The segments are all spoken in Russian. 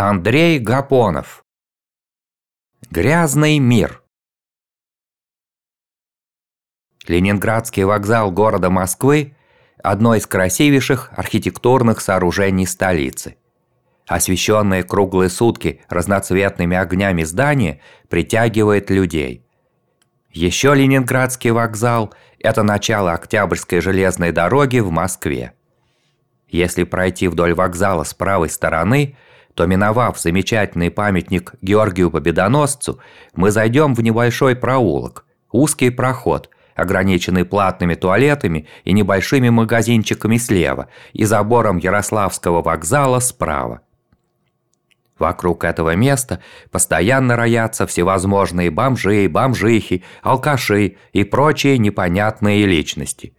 Андрей Гапонов Грязный мир Ленинградский вокзал города Москвы – одно из красивейших архитектурных сооружений столицы. Освещенные круглые сутки разноцветными огнями здания притягивает людей. Еще Ленинградский вокзал – это начало Октябрьской железной дороги в Москве. Если пройти вдоль вокзала с правой стороны – то миновав замечательный памятник Георгию Победоносцу, мы зайдем в небольшой проулок, узкий проход, ограниченный платными туалетами и небольшими магазинчиками слева и забором Ярославского вокзала справа. Вокруг этого места постоянно роятся всевозможные бомжи, бомжихи, алкаши и прочие непонятные личности.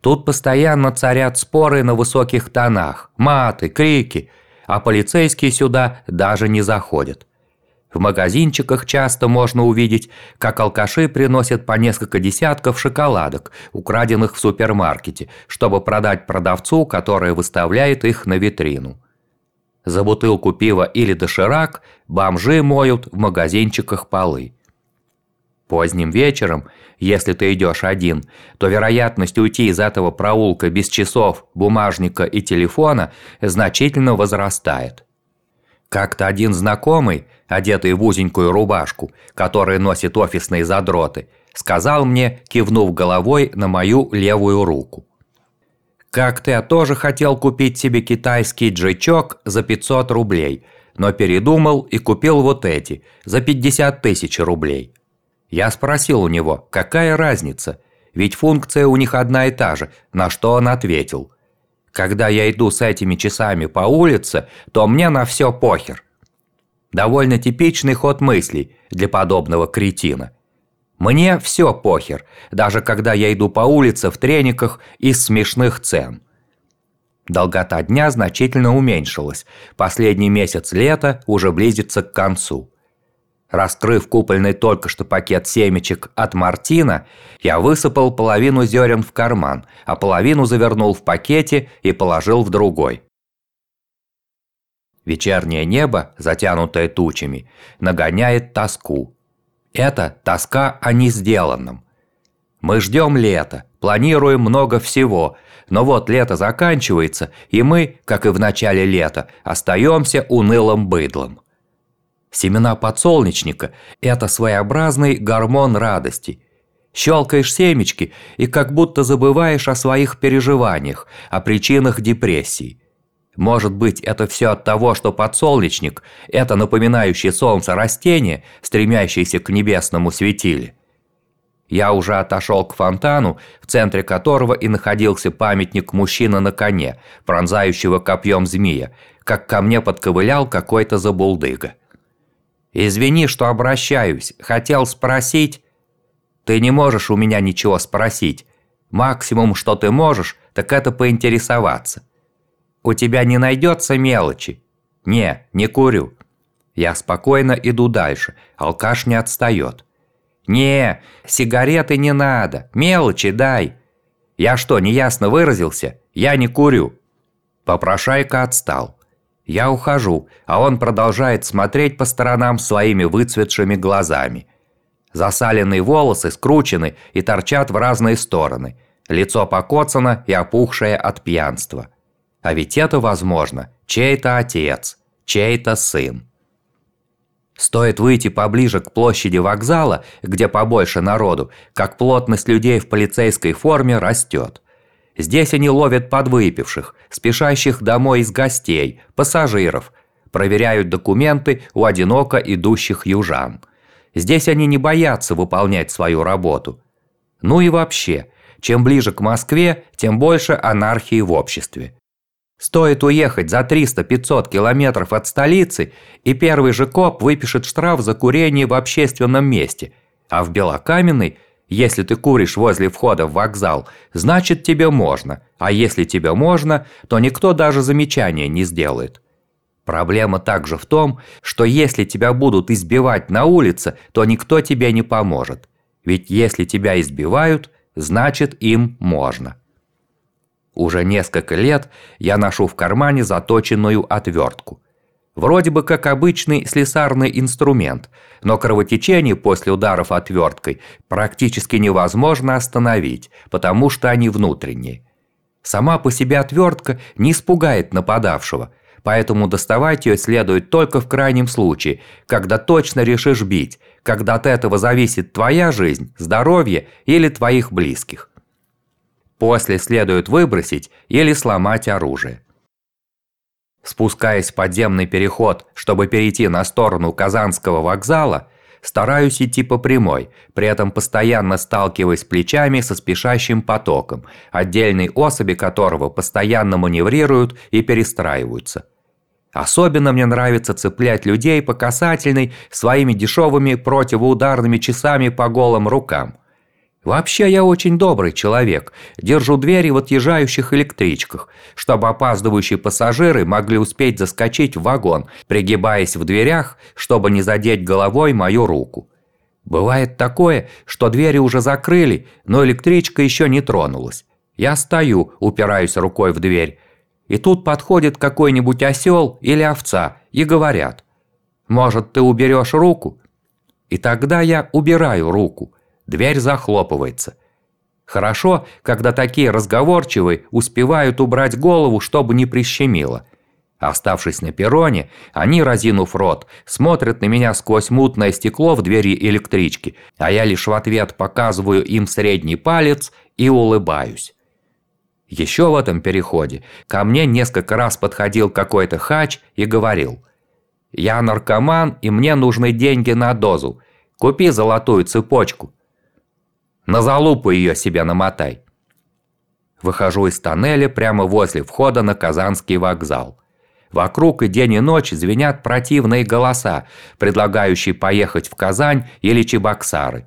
Тут постоянно царят споры на высоких тонах, маты, крики – а полицейские сюда даже не заходят. В магазинчиках часто можно увидеть, как алкаши приносят по несколько десятков шоколадок, украденных в супермаркете, чтобы продать продавцу, который выставляет их на витрину. За бутылку пива или доширак бомжи моют в магазинчиках полы. Поздним вечером, если ты идешь один, то вероятность уйти из этого проулка без часов, бумажника и телефона значительно возрастает. Как-то один знакомый, одетый в узенькую рубашку, который носит офисные задроты, сказал мне, кивнув головой на мою левую руку. Как-то я тоже хотел купить себе китайский джичок за 500 рублей, но передумал и купил вот эти за 50 тысяч рублей – я спросил у него, какая разница, ведь функция у них одна и та же, на что он ответил. Когда я иду с этими часами по улице, то мне на все похер. Довольно типичный ход мыслей для подобного кретина. Мне все похер, даже когда я иду по улице в трениках из смешных цен. Долгота дня значительно уменьшилась. Последний месяц лета уже близится к концу. Раскрыв купольный только что пакет семечек от Мартина, я высыпал половину зерен в карман, а половину завернул в пакете и положил в другой. Вечернее небо, затянутое тучами, нагоняет тоску. Это тоска о несделанном. Мы ждем лета, планируем много всего, но вот лето заканчивается, и мы, как и в начале лета, остаемся унылым быдлом. Семена подсолнечника – это своеобразный гормон радости. Щелкаешь семечки и как будто забываешь о своих переживаниях, о причинах депрессии. Может быть, это все от того, что подсолнечник – это напоминающее солнце растение, стремящееся к небесному светиле. Я уже отошел к фонтану, в центре которого и находился памятник мужчины на коне, пронзающего копьем змея, как ко мне подковылял какой-то забулдыга. «Извини, что обращаюсь. Хотел спросить...» «Ты не можешь у меня ничего спросить. Максимум, что ты можешь, так это поинтересоваться. У тебя не найдется мелочи?» «Не, не курю». Я спокойно иду дальше, алкаш не отстает. «Не, сигареты не надо, мелочи дай». «Я что, неясно выразился? Я не курю». Попрошайка отстал. Я ухожу, а он продолжает смотреть по сторонам своими выцветшими глазами. Засаленные волосы скручены и торчат в разные стороны. Лицо покоцано и опухшее от пьянства. А ведь это, возможно, чей-то отец, чей-то сын. Стоит выйти поближе к площади вокзала, где побольше народу, как плотность людей в полицейской форме растет – Здесь они ловят подвыпивших, спешащих домой из гостей, пассажиров, проверяют документы у одиноко идущих южан. Здесь они не боятся выполнять свою работу. Ну и вообще, Чем ближе к Москве, тем больше анархии в обществе. Стоит уехать за 300-500 километров от столицы, и первый же коп выпишет штраф за курение в общественном месте. А в Белокаменной, если ты куришь возле входа в вокзал, значит тебе можно. А если тебе можно, то никто даже замечания не сделает. Проблема также в том, что если тебя будут избивать на улице, то никто тебе не поможет. Ведь если тебя избивают, значит им можно. Уже несколько лет я ношу в кармане заточенную отвертку. Вроде бы как обычный слесарный инструмент, но кровотечение после ударов отверткой практически невозможно остановить, потому что они внутренние. Сама по себе отвертка не испугает нападавшего, поэтому доставать ее следует только в крайнем случае, когда точно решишь бить, когда от этого зависит твоя жизнь, здоровье или твоих близких. После следует выбросить или сломать оружие. Спускаясь в подземный переход, чтобы перейти на сторону Казанского вокзала, стараюсь идти по прямой, при этом постоянно сталкиваясь плечами со спешащим потоком, отдельные особи которого постоянно маневрируют и перестраиваются. Особенно мне нравится цеплять людей по касательной своими дешевыми противоударными часами по голым рукам. Вообще я очень добрый человек, держу двери в отъезжающих электричках, чтобы опаздывающие пассажиры могли успеть заскочить в вагон, пригибаясь в дверях, чтобы не задеть головой мою руку. Бывает такое, что двери уже закрыли, но электричка еще не тронулась. Я стою, упираюсь рукой в дверь, и тут подходит какой-нибудь осел или овца и говорят «Может, ты уберешь руку?» И тогда я убираю руку – Дверь захлопывается. Хорошо, когда такие разговорчивые успевают убрать голову, чтобы не прищемило. Оставшись на перроне, они, разинув рот, смотрят на меня сквозь мутное стекло в двери электрички, а я лишь в ответ показываю им средний палец и улыбаюсь. Еще в этом переходе ко мне несколько раз подходил какой-то хач и говорил «Я наркоман, и мне нужны деньги на дозу. Купи золотую цепочку». На залупу ее себе намотай. Выхожу из тоннеля прямо возле входа на Казанский вокзал. Вокруг и день и ночь звенят противные голоса, предлагающие поехать в Казань или Чебоксары.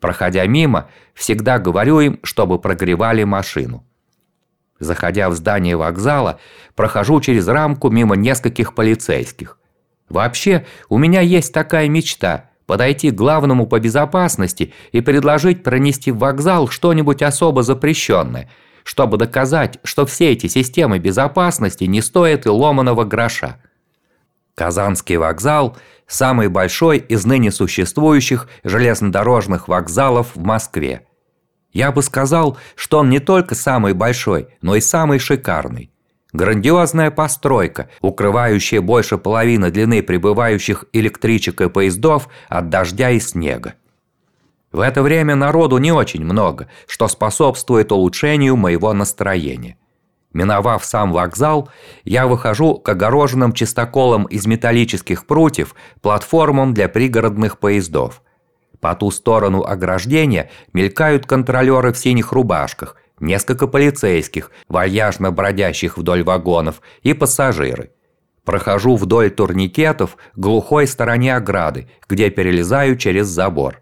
Проходя мимо, всегда говорю им, чтобы прогревали машину. Заходя в здание вокзала, прохожу через рамку мимо нескольких полицейских. Вообще, у меня есть такая мечта – подойти к главному по безопасности и предложить пронести в вокзал что-нибудь особо запрещенное, чтобы доказать, что все эти системы безопасности не стоят и ломаного гроша. Казанский вокзал – самый большой из ныне существующих железнодорожных вокзалов в Москве. Я бы сказал, что он не только самый большой, но и самый шикарный. Грандиозная постройка, укрывающая больше половины длины прибывающих электричек и поездов от дождя и снега. В это время народу не очень много, что способствует улучшению моего настроения. Миновав сам вокзал, я выхожу к огороженным чистоколам из металлических прутьев платформам для пригородных поездов. По ту сторону ограждения мелькают контролеры в синих рубашках несколько полицейских, вальяжно бродящих вдоль вагонов, и пассажиры. Прохожу вдоль турникетов глухой стороне ограды, где перелезаю через забор.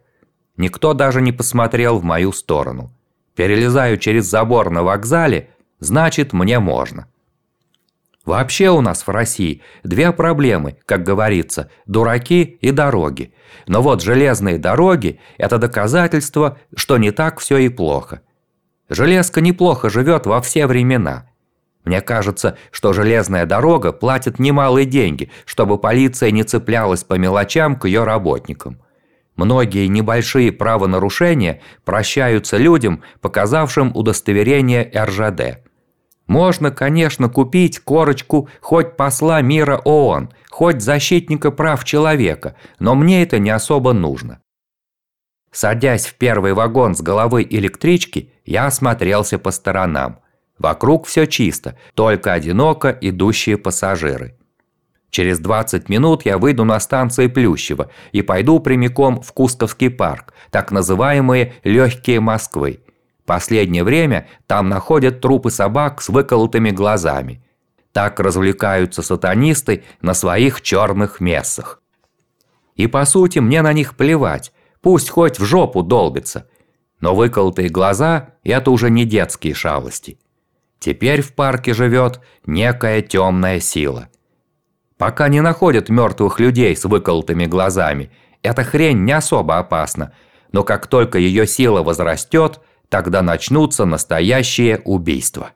Никто даже не посмотрел в мою сторону. Перелезаю через забор на вокзале, значит мне можно. Вообще у нас в России две проблемы, как говорится, дураки и дороги. Но вот железные дороги – это доказательство, что не так все и плохо – Железка неплохо живет во все времена. Мне кажется, что железная дорога платит немалые деньги, чтобы полиция не цеплялась по мелочам к ее работникам. Многие небольшие правонарушения прощаются людям, показавшим удостоверение РЖД. Можно, конечно, купить корочку хоть посла мира ООН, хоть защитника прав человека, но мне это не особо нужно. Садясь в первый вагон с головы электрички, я осмотрелся по сторонам. Вокруг все чисто, только одиноко идущие пассажиры. Через 20 минут я выйду на станции Плющева и пойду прямиком в Кустовский парк, так называемые «легкие Москвы». Последнее время там находят трупы собак с выколотыми глазами. Так развлекаются сатанисты на своих черных мессах. И по сути мне на них плевать, пусть хоть в жопу долбится. Но выколотые глаза – это уже не детские шалости. Теперь в парке живет некая темная сила. Пока не находят мертвых людей с выколотыми глазами, эта хрень не особо опасна, но как только ее сила возрастет, тогда начнутся настоящие убийства.